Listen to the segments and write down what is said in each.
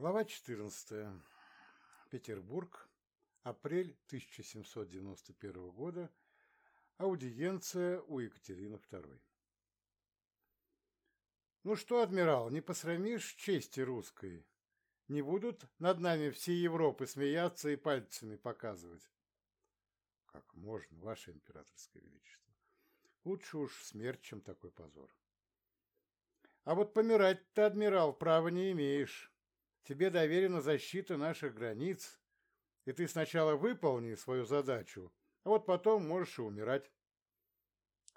Глава 14. Петербург. Апрель 1791 года. Аудиенция у Екатерины II. Ну что, адмирал, не посрамишь чести русской? Не будут над нами всей Европы смеяться и пальцами показывать? Как можно, ваше императорское величество? Лучше уж смерть, чем такой позор. А вот помирать ты, адмирал, права не имеешь. Тебе доверена защита наших границ, и ты сначала выполни свою задачу, а вот потом можешь и умирать.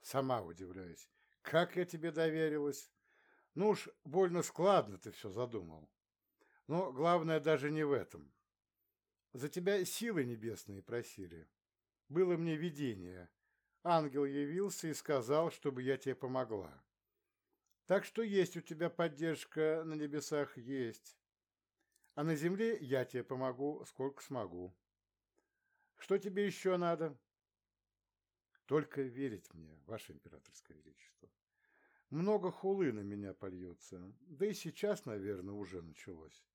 Сама удивляюсь, как я тебе доверилась. Ну уж больно складно ты все задумал. Но главное даже не в этом. За тебя силы небесные просили. Было мне видение. Ангел явился и сказал, чтобы я тебе помогла. Так что есть у тебя поддержка на небесах, есть. А на земле я тебе помогу, сколько смогу. Что тебе еще надо? Только верить мне, ваше императорское величество. Много хулы на меня польется, да и сейчас, наверное, уже началось.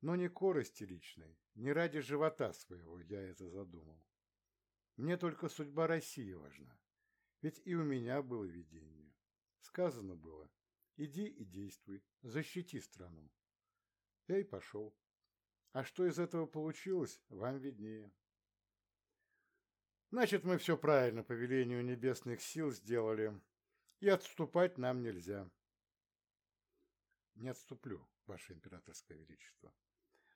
Но не корости личной, не ради живота своего я это задумал. Мне только судьба России важна, ведь и у меня было видение. Сказано было, иди и действуй, защити страну. Я и пошел. А что из этого получилось, вам виднее. Значит, мы все правильно по велению небесных сил сделали, и отступать нам нельзя. Не отступлю, ваше императорское величество.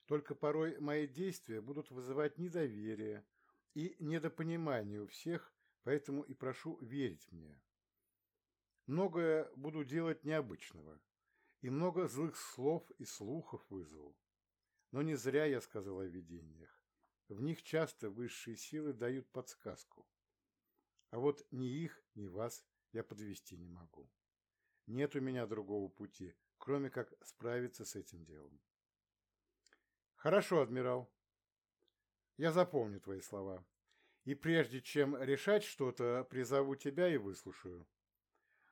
Только порой мои действия будут вызывать недоверие и недопонимание у всех, поэтому и прошу верить мне. Многое буду делать необычного, и много злых слов и слухов вызову. Но не зря я сказал о видениях. В них часто высшие силы дают подсказку. А вот ни их, ни вас я подвести не могу. Нет у меня другого пути, кроме как справиться с этим делом. Хорошо, адмирал. Я запомню твои слова. И прежде чем решать что-то, призову тебя и выслушаю.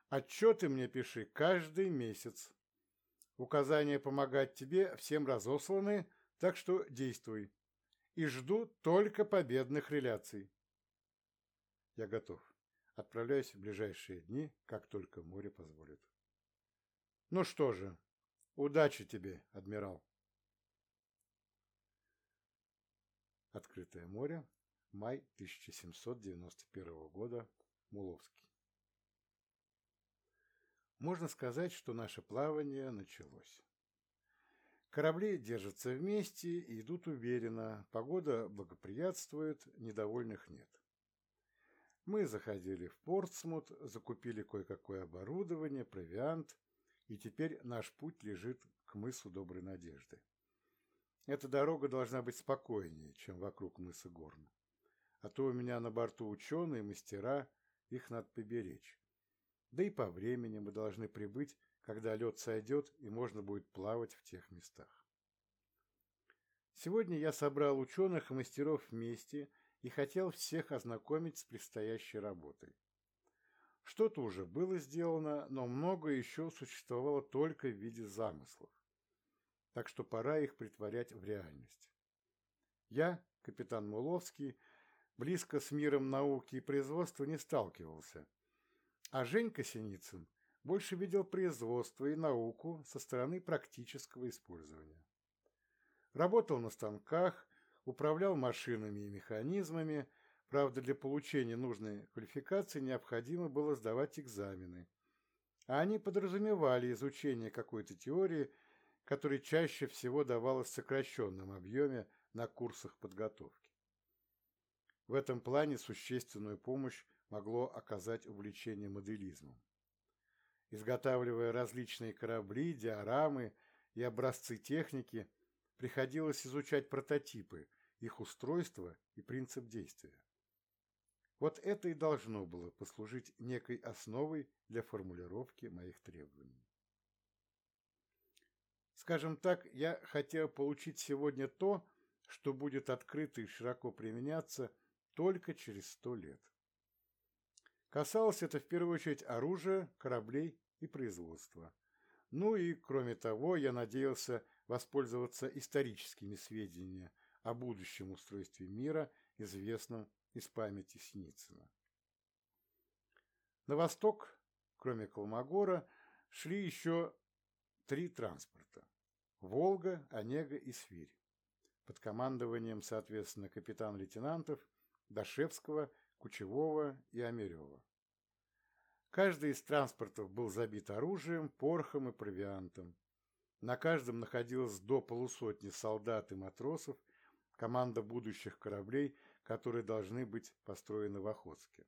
Отчеты мне пиши каждый месяц. Указания помогать тебе всем разосланы, так что действуй. И жду только победных реляций. Я готов. Отправляюсь в ближайшие дни, как только море позволит. Ну что же, удачи тебе, адмирал. Открытое море, май 1791 года, Муловский. Можно сказать, что наше плавание началось. Корабли держатся вместе и идут уверенно, погода благоприятствует, недовольных нет. Мы заходили в Портсмут, закупили кое-какое оборудование, провиант, и теперь наш путь лежит к мысу Доброй Надежды. Эта дорога должна быть спокойнее, чем вокруг мыса Горн. А то у меня на борту ученые, мастера, их надо поберечь. Да и по времени мы должны прибыть, когда лед сойдет и можно будет плавать в тех местах. Сегодня я собрал ученых и мастеров вместе и хотел всех ознакомить с предстоящей работой. Что-то уже было сделано, но многое еще существовало только в виде замыслов. Так что пора их притворять в реальность. Я, капитан Муловский, близко с миром науки и производства не сталкивался – а Женька Синицын больше видел производство и науку со стороны практического использования. Работал на станках, управлял машинами и механизмами, правда, для получения нужной квалификации необходимо было сдавать экзамены, а они подразумевали изучение какой-то теории, которая чаще всего давалась в сокращенном объеме на курсах подготовки. В этом плане существенную помощь могло оказать увлечение моделизмом. Изготавливая различные корабли, диорамы и образцы техники, приходилось изучать прототипы, их устройство и принцип действия. Вот это и должно было послужить некой основой для формулировки моих требований. Скажем так, я хотел получить сегодня то, что будет открыто и широко применяться только через сто лет. Касалось это в первую очередь оружия, кораблей и производства. Ну и, кроме того, я надеялся воспользоваться историческими сведениями о будущем устройстве мира, известном из памяти Синицына. На восток, кроме Колмогора, шли еще три транспорта – «Волга», «Онега» и «Свирь» под командованием, соответственно, капитан-лейтенантов Дашевского, Кучевого и Амерева. Каждый из транспортов был забит оружием, порохом и провиантом. На каждом находилось до полусотни солдат и матросов, команда будущих кораблей, которые должны быть построены в Охотске.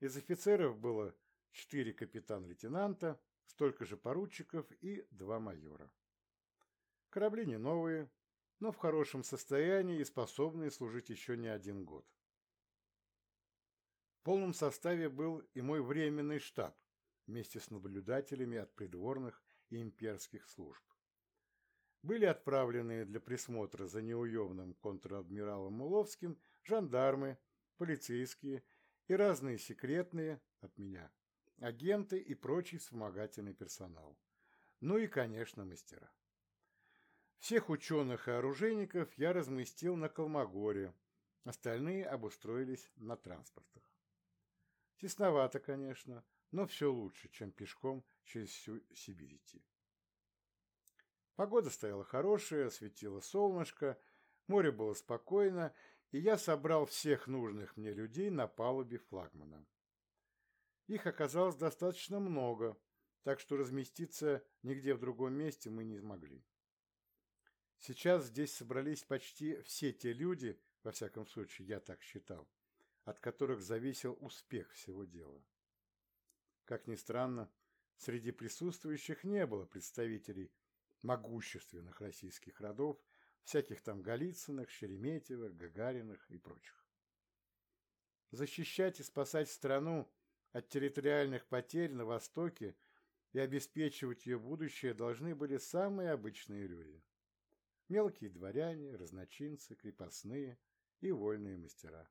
Из офицеров было четыре капитан-лейтенанта, столько же поручиков и два майора. Корабли не новые, но в хорошем состоянии и способные служить еще не один год. Полном составе был и мой временный штаб вместе с наблюдателями от придворных и имперских служб. Были отправлены для присмотра за неуемным контр-адмиралом Муловским жандармы, полицейские и разные секретные, от меня, агенты и прочий вспомогательный персонал. Ну и, конечно, мастера. Всех ученых и оружейников я разместил на Колмогоре, остальные обустроились на транспортах. Тесновато, конечно, но все лучше, чем пешком через всю Сибирь идти. Погода стояла хорошая, светило солнышко, море было спокойно, и я собрал всех нужных мне людей на палубе флагмана. Их оказалось достаточно много, так что разместиться нигде в другом месте мы не смогли. Сейчас здесь собрались почти все те люди, во всяком случае, я так считал, от которых зависел успех всего дела. Как ни странно, среди присутствующих не было представителей могущественных российских родов, всяких там Голицыных, Шереметьевых, Гагариных и прочих. Защищать и спасать страну от территориальных потерь на Востоке и обеспечивать ее будущее должны были самые обычные люди мелкие дворяне, разночинцы, крепостные и вольные мастера.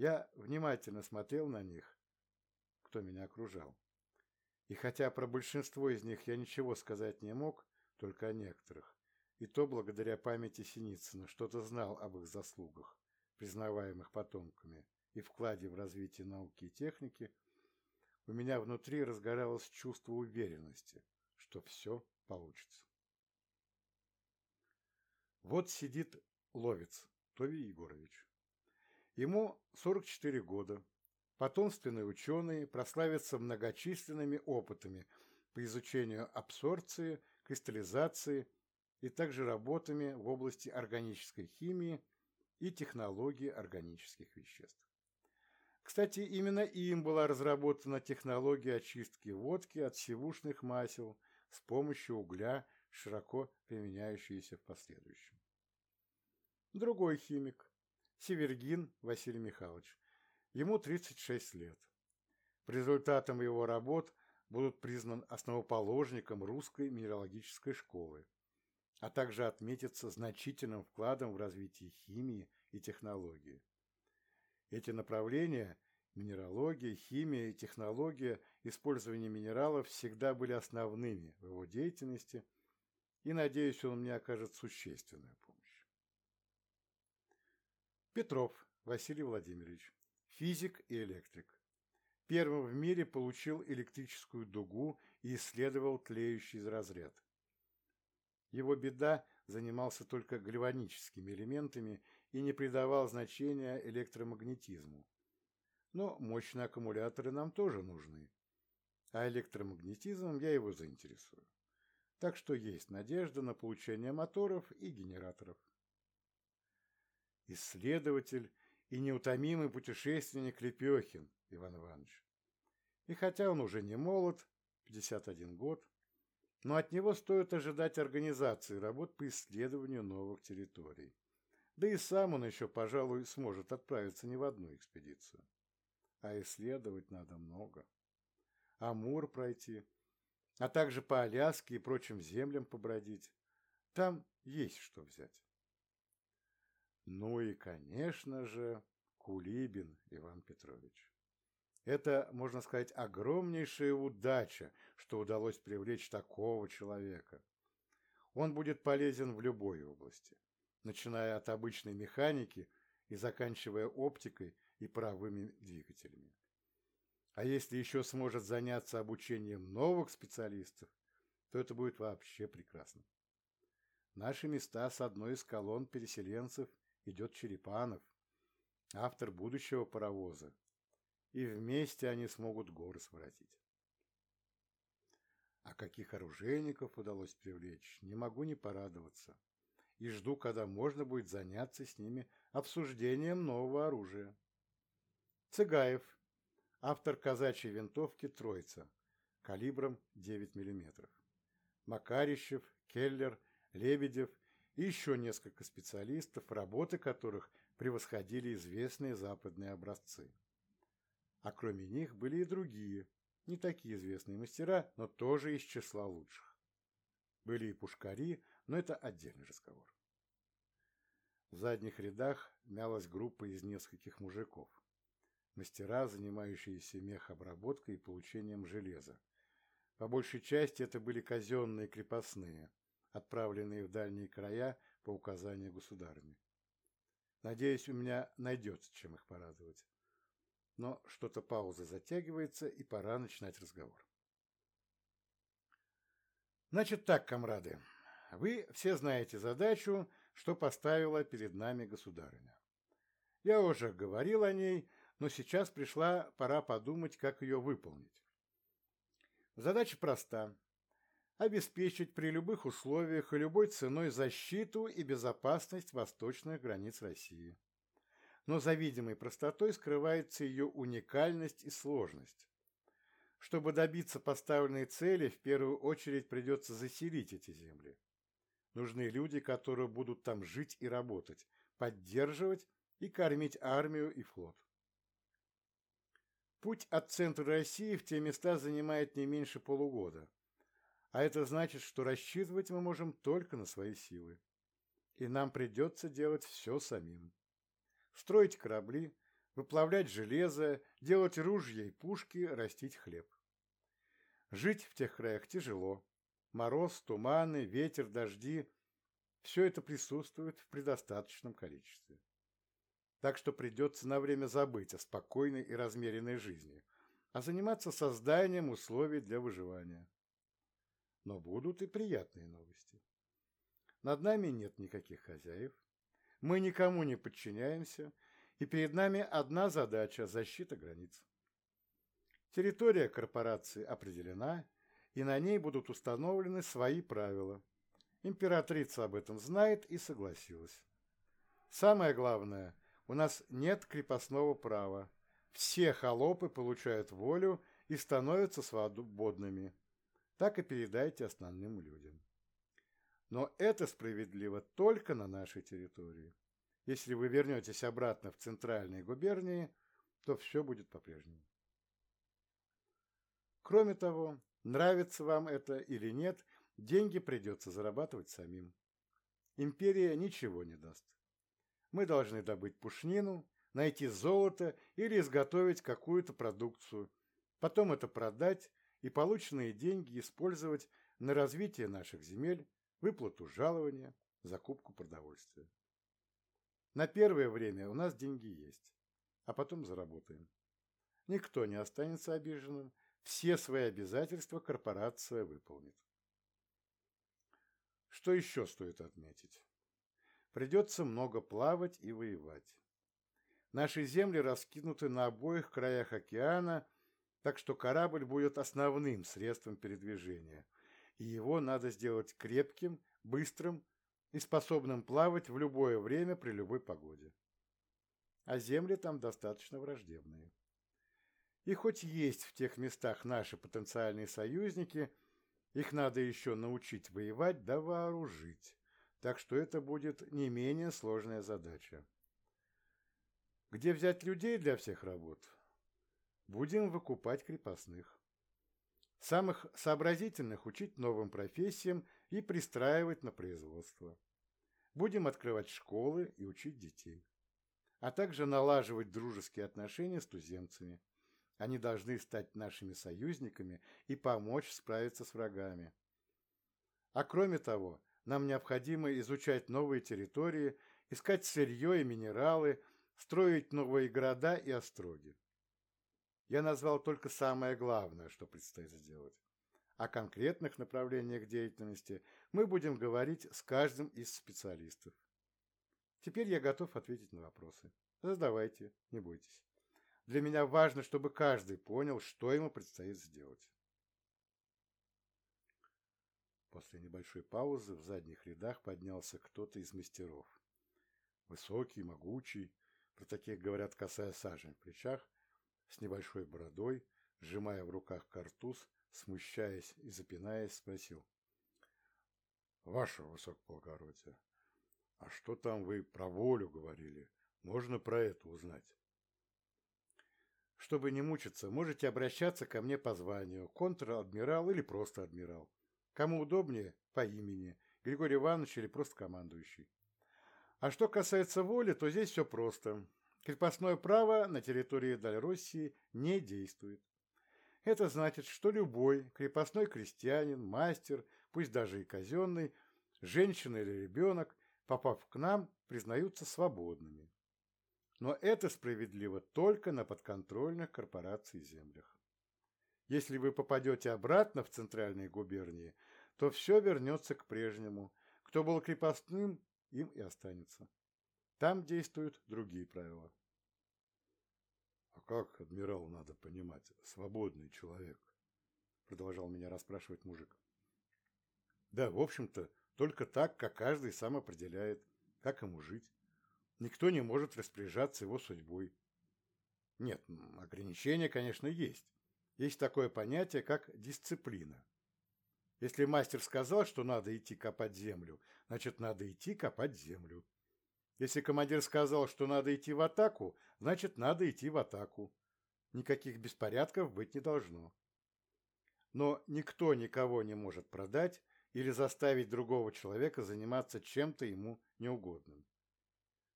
Я внимательно смотрел на них, кто меня окружал. И хотя про большинство из них я ничего сказать не мог, только о некоторых, и то благодаря памяти Синицына что-то знал об их заслугах, признаваемых потомками, и вкладе в развитие науки и техники, у меня внутри разгоралось чувство уверенности, что все получится. Вот сидит ловец Тови Егорович. Ему 44 года. Потомственный ученый, прославится многочисленными опытами по изучению абсорбции, кристаллизации и также работами в области органической химии и технологии органических веществ. Кстати, именно им была разработана технология очистки водки от сивушных масел с помощью угля широко применяющиеся в последующем. Другой химик, Севергин Василий Михайлович, ему 36 лет. По результатам его работ будут признан основоположником русской минералогической школы, а также отметиться значительным вкладом в развитие химии и технологии. Эти направления – минералогия, химия и технология использования минералов – всегда были основными в его деятельности – и, надеюсь, он мне окажет существенную помощь. Петров Василий Владимирович, физик и электрик. Первым в мире получил электрическую дугу и исследовал тлеющий разряд. Его беда занимался только гальваническими элементами и не придавал значения электромагнетизму. Но мощные аккумуляторы нам тоже нужны, а электромагнетизмом я его заинтересую так что есть надежда на получение моторов и генераторов. Исследователь и неутомимый путешественник Лепехин Иван Иванович. И хотя он уже не молод, 51 год, но от него стоит ожидать организации работ по исследованию новых территорий. Да и сам он еще, пожалуй, сможет отправиться не в одну экспедицию. А исследовать надо много. Амур пройти – а также по Аляске и прочим землям побродить. Там есть что взять. Ну и, конечно же, Кулибин Иван Петрович. Это, можно сказать, огромнейшая удача, что удалось привлечь такого человека. Он будет полезен в любой области, начиная от обычной механики и заканчивая оптикой и паровыми двигателями. А если еще сможет заняться обучением новых специалистов, то это будет вообще прекрасно. Наши места с одной из колонн переселенцев идет Черепанов, автор будущего паровоза, и вместе они смогут горы своротить. А каких оружейников удалось привлечь, не могу не порадоваться. И жду, когда можно будет заняться с ними обсуждением нового оружия. Цыгаев, автор казачьей винтовки «Троица», калибром 9 мм. Макарищев, Келлер, Лебедев и еще несколько специалистов, работы которых превосходили известные западные образцы. А кроме них были и другие, не такие известные мастера, но тоже из числа лучших. Были и пушкари, но это отдельный разговор. В задних рядах мялась группа из нескольких мужиков. Мастера, занимающиеся мехобработкой и получением железа. По большей части это были казенные крепостные, отправленные в дальние края по указанию государыни. Надеюсь, у меня найдется, чем их порадовать но что-то пауза затягивается, и пора начинать разговор. Значит так, комрады, вы все знаете задачу, что поставила перед нами государыня. Я уже говорил о ней, но сейчас пришла пора подумать, как ее выполнить. Задача проста – обеспечить при любых условиях и любой ценой защиту и безопасность восточных границ России но за видимой простотой скрывается ее уникальность и сложность. Чтобы добиться поставленной цели, в первую очередь придется заселить эти земли. Нужны люди, которые будут там жить и работать, поддерживать и кормить армию и флот. Путь от центра России в те места занимает не меньше полугода. А это значит, что рассчитывать мы можем только на свои силы. И нам придется делать все самим строить корабли, выплавлять железо, делать ружья и пушки, растить хлеб. Жить в тех краях тяжело. Мороз, туманы, ветер, дожди – все это присутствует в предостаточном количестве. Так что придется на время забыть о спокойной и размеренной жизни, а заниматься созданием условий для выживания. Но будут и приятные новости. Над нами нет никаких хозяев, мы никому не подчиняемся, и перед нами одна задача – защита границ. Территория корпорации определена, и на ней будут установлены свои правила. Императрица об этом знает и согласилась. Самое главное, у нас нет крепостного права. Все холопы получают волю и становятся свободными. Так и передайте основным людям. Но это справедливо только на нашей территории. Если вы вернетесь обратно в центральные губернии, то все будет по-прежнему. Кроме того, нравится вам это или нет, деньги придется зарабатывать самим. Империя ничего не даст. Мы должны добыть пушнину, найти золото или изготовить какую-то продукцию, потом это продать и полученные деньги использовать на развитие наших земель выплату жалования, закупку продовольствия. На первое время у нас деньги есть, а потом заработаем. Никто не останется обиженным, все свои обязательства корпорация выполнит. Что еще стоит отметить? Придется много плавать и воевать. Наши земли раскинуты на обоих краях океана, так что корабль будет основным средством передвижения – и его надо сделать крепким, быстрым и способным плавать в любое время при любой погоде. А земли там достаточно враждебные. И хоть есть в тех местах наши потенциальные союзники, их надо еще научить воевать да вооружить, так что это будет не менее сложная задача. Где взять людей для всех работ? Будем выкупать крепостных. Самых сообразительных учить новым профессиям и пристраивать на производство. Будем открывать школы и учить детей. А также налаживать дружеские отношения с туземцами. Они должны стать нашими союзниками и помочь справиться с врагами. А кроме того, нам необходимо изучать новые территории, искать сырье и минералы, строить новые города и остроги. Я назвал только самое главное, что предстоит сделать. О конкретных направлениях деятельности мы будем говорить с каждым из специалистов. Теперь я готов ответить на вопросы. Задавайте, не бойтесь. Для меня важно, чтобы каждый понял, что ему предстоит сделать. После небольшой паузы в задних рядах поднялся кто-то из мастеров. Высокий, могучий, про таких говорят, касая сажень в плечах, с небольшой бородой, сжимая в руках картуз, смущаясь и запинаясь, спросил. — Ваше высокоблагородие, а что там вы про волю говорили? Можно про это узнать? Чтобы не мучиться, можете обращаться ко мне по званию, контр-адмирал или просто адмирал. Кому удобнее, по имени, Григорий Иванович или просто командующий. А что касается воли, то здесь все просто. Крепостное право на территории Дальроссии не действует. Это значит, что любой крепостной крестьянин, мастер, пусть даже и казенный, женщина или ребенок, попав к нам, признаются свободными. Но это справедливо только на подконтрольных корпораций землях. Если вы попадете обратно в центральные губернии, то все вернется к прежнему. Кто был крепостным, им и останется. Там действуют другие правила. А как, адмирал, надо понимать, свободный человек? Продолжал меня расспрашивать мужик. Да, в общем-то, только так, как каждый сам определяет, как ему жить. Никто не может распоряжаться его судьбой. Нет, ограничения, конечно, есть. Есть такое понятие, как дисциплина. Если мастер сказал, что надо идти копать землю, значит, надо идти копать землю. Если командир сказал, что надо идти в атаку, значит, надо идти в атаку. Никаких беспорядков быть не должно. Но никто никого не может продать или заставить другого человека заниматься чем-то ему неугодным.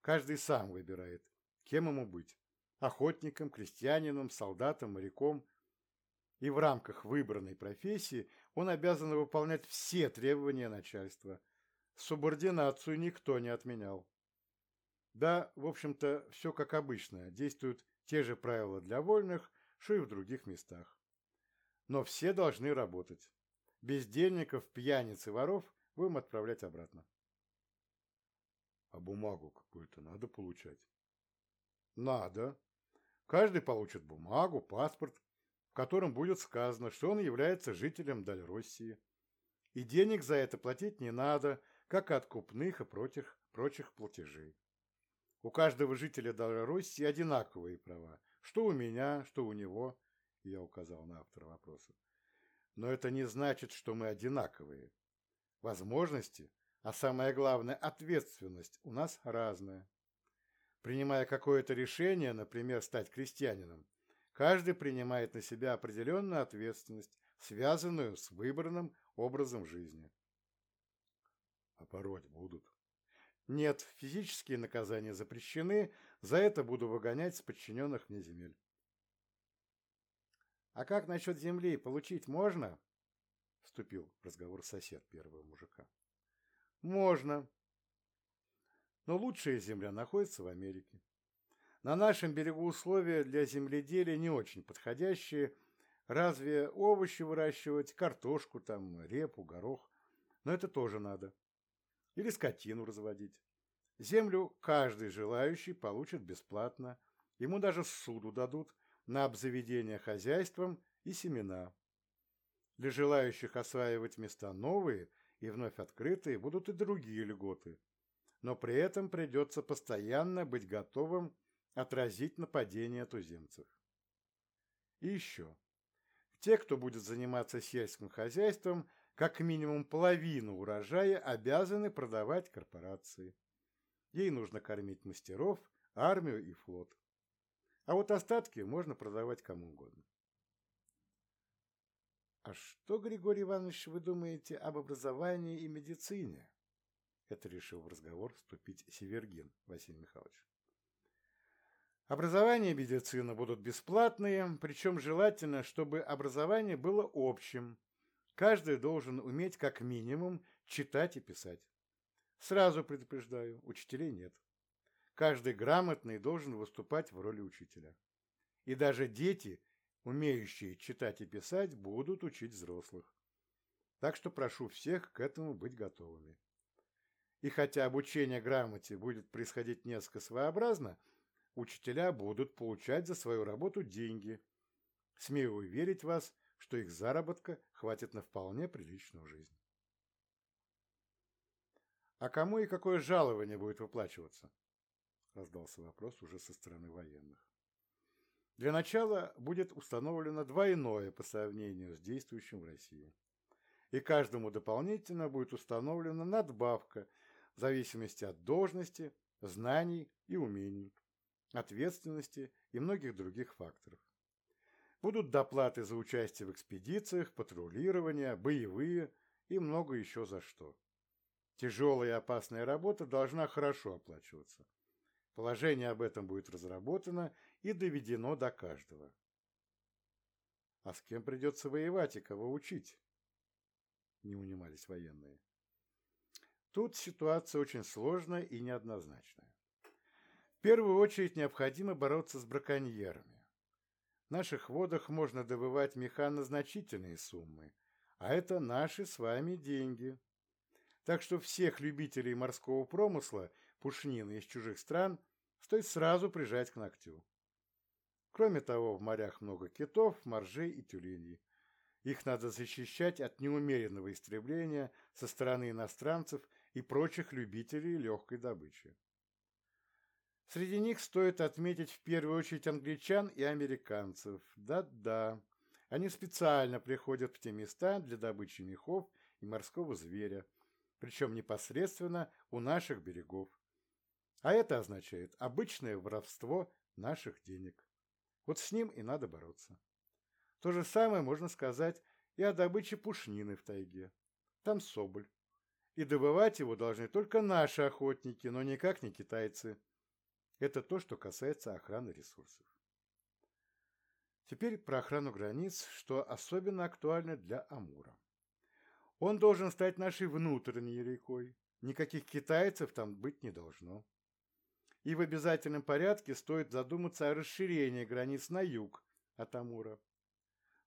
Каждый сам выбирает, кем ему быть – охотником, крестьянином, солдатом, моряком. И в рамках выбранной профессии он обязан выполнять все требования начальства. Субординацию никто не отменял. Да, в общем-то, все как обычно, действуют те же правила для вольных, что и в других местах. Но все должны работать. Бездельников, пьяниц и воров будем отправлять обратно. А бумагу какую-то надо получать. Надо. Каждый получит бумагу, паспорт, в котором будет сказано, что он является жителем Дальроссии. И денег за это платить не надо, как и откупных и прочих, прочих платежей. У каждого жителя Дальроссии одинаковые права, что у меня, что у него, я указал на автора вопроса. Но это не значит, что мы одинаковые. Возможности а самое главное, ответственность у нас разная. Принимая какое-то решение, например, стать крестьянином, каждый принимает на себя определенную ответственность, связанную с выбранным образом жизни. А будут? Нет, физические наказания запрещены, за это буду выгонять с подчиненных мне земель. А как насчет земли получить можно? Вступил в разговор сосед первого мужика. Можно. Но лучшая земля находится в Америке. На нашем берегу условия для земледелия не очень подходящие. Разве овощи выращивать, картошку, там, репу, горох? Но это тоже надо. Или скотину разводить. Землю каждый желающий получит бесплатно. Ему даже суду дадут на обзаведение хозяйством и семена. Для желающих осваивать места новые – и вновь открытые будут и другие льготы. Но при этом придется постоянно быть готовым отразить нападение туземцев. И еще. Те, кто будет заниматься сельским хозяйством, как минимум половину урожая обязаны продавать корпорации. Ей нужно кормить мастеров, армию и флот. А вот остатки можно продавать кому угодно. «А что, Григорий Иванович, вы думаете об образовании и медицине?» Это решил в разговор вступить Севергин Василий Михайлович. Образование и медицина будут бесплатные, причем желательно, чтобы образование было общим. Каждый должен уметь как минимум читать и писать. Сразу предупреждаю, учителей нет. Каждый грамотный должен выступать в роли учителя. И даже дети, умеющие читать и писать, будут учить взрослых. Так что прошу всех к этому быть готовыми. И хотя обучение грамоте будет происходить несколько своеобразно, учителя будут получать за свою работу деньги. Смею уверить вас, что их заработка хватит на вполне приличную жизнь. А кому и какое жалование будет выплачиваться? Раздался вопрос уже со стороны военных. Для начала будет установлено двойное по сравнению с действующим в России. И каждому дополнительно будет установлена надбавка в зависимости от должности, знаний и умений, ответственности и многих других факторов. Будут доплаты за участие в экспедициях, патрулирование, боевые и много еще за что. Тяжелая и опасная работа должна хорошо оплачиваться. Положение об этом будет разработано и доведено до каждого. А с кем придется воевать и кого учить? Не унимались военные. Тут ситуация очень сложная и неоднозначная. В первую очередь необходимо бороться с браконьерами. Наших водах можно добывать механозначительные суммы, а это наши с вами деньги. Так что всех любителей морского промысла, пушнины из чужих стран, стоит сразу прижать к ногтю. Кроме того, в морях много китов, моржей и тюленей. Их надо защищать от неумеренного истребления со стороны иностранцев и прочих любителей легкой добычи. Среди них стоит отметить в первую очередь англичан и американцев. Да-да, они специально приходят в те места для добычи мехов и морского зверя, причем непосредственно у наших берегов. А это означает обычное воровство наших денег. Вот с ним и надо бороться. То же самое можно сказать и о добыче пушнины в тайге. Там соболь. И добывать его должны только наши охотники, но никак не китайцы. Это то, что касается охраны ресурсов. Теперь про охрану границ, что особенно актуально для Амура. Он должен стать нашей внутренней рекой. Никаких китайцев там быть не должно. И в обязательном порядке стоит задуматься о расширении границ на юг от Амура.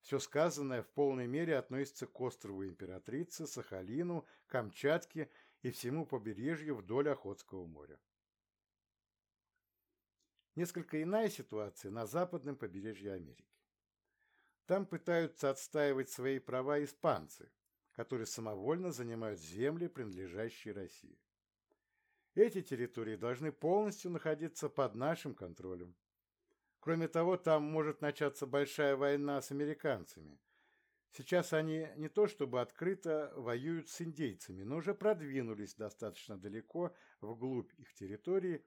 Все сказанное в полной мере относится к острову Императрицы, Сахалину, Камчатке и всему побережью вдоль Охотского моря. Несколько иная ситуация на западном побережье Америки. Там пытаются отстаивать свои права испанцы, которые самовольно занимают земли, принадлежащие России. Эти территории должны полностью находиться под нашим контролем. Кроме того, там может начаться большая война с американцами. Сейчас они не то чтобы открыто воюют с индейцами, но уже продвинулись достаточно далеко вглубь их территории,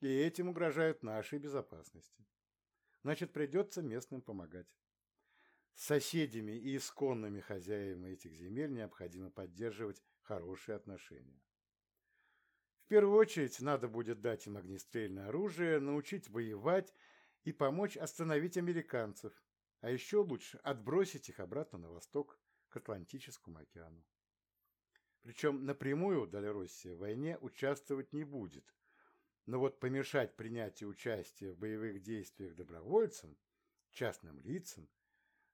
и этим угрожают нашей безопасности. Значит, придется местным помогать. С соседями и исконными хозяевами этих земель необходимо поддерживать хорошие отношения. В первую очередь надо будет дать им огнестрельное оружие, научить воевать и помочь остановить американцев, а еще лучше отбросить их обратно на восток, к Атлантическому океану. Причем напрямую Дальроссия в войне участвовать не будет, но вот помешать принятию участия в боевых действиях добровольцам, частным лицам,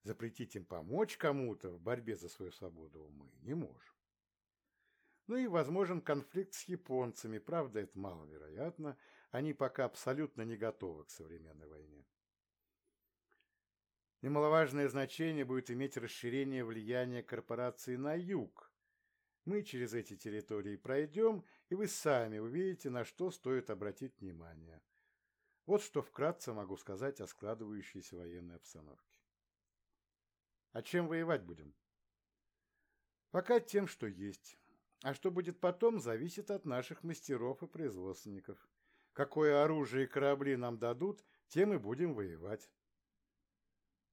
запретить им помочь кому-то в борьбе за свою свободу мы не можем. Ну и возможен конфликт с японцами, правда, это маловероятно, они пока абсолютно не готовы к современной войне. Немаловажное значение будет иметь расширение влияния корпорации на юг. Мы через эти территории пройдем, и вы сами увидите, на что стоит обратить внимание. Вот что вкратце могу сказать о складывающейся военной обстановке. А чем воевать будем? Пока тем, что есть. А что будет потом, зависит от наших мастеров и производственников. Какое оружие и корабли нам дадут, тем и будем воевать.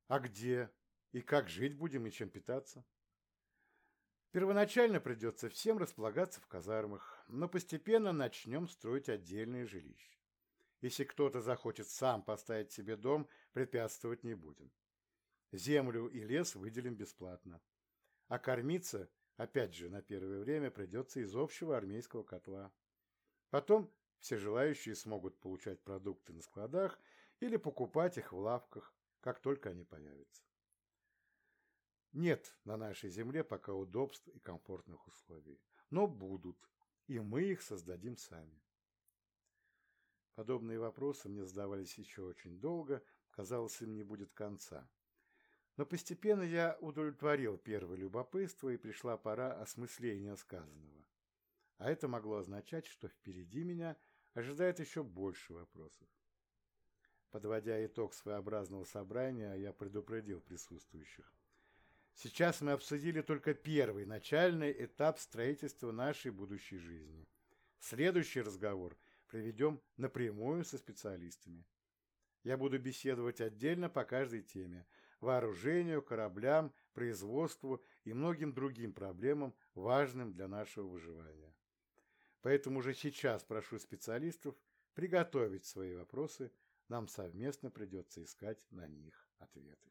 А где и как жить будем и чем питаться? Первоначально придется всем располагаться в казармах, но постепенно начнем строить отдельные жилища. Если кто-то захочет сам поставить себе дом, препятствовать не будем. Землю и лес выделим бесплатно. А кормиться, опять же, на первое время придется из общего армейского котла. Потом все желающие смогут получать продукты на складах или покупать их в лавках, как только они появятся. Нет на нашей земле пока удобств и комфортных условий, но будут, и мы их создадим сами. Подобные вопросы мне задавались еще очень долго, казалось, им не будет конца. Но постепенно я удовлетворил первое любопытство, и пришла пора осмысления сказанного. А это могло означать, что впереди меня ожидает еще больше вопросов. Подводя итог своеобразного собрания, я предупредил присутствующих. Сейчас мы обсудили только первый, начальный этап строительства нашей будущей жизни. Следующий разговор проведем напрямую со специалистами. Я буду беседовать отдельно по каждой теме – вооружению, кораблям, производству и многим другим проблемам, важным для нашего выживания. Поэтому уже сейчас прошу специалистов приготовить свои вопросы, нам совместно придется искать на них ответы.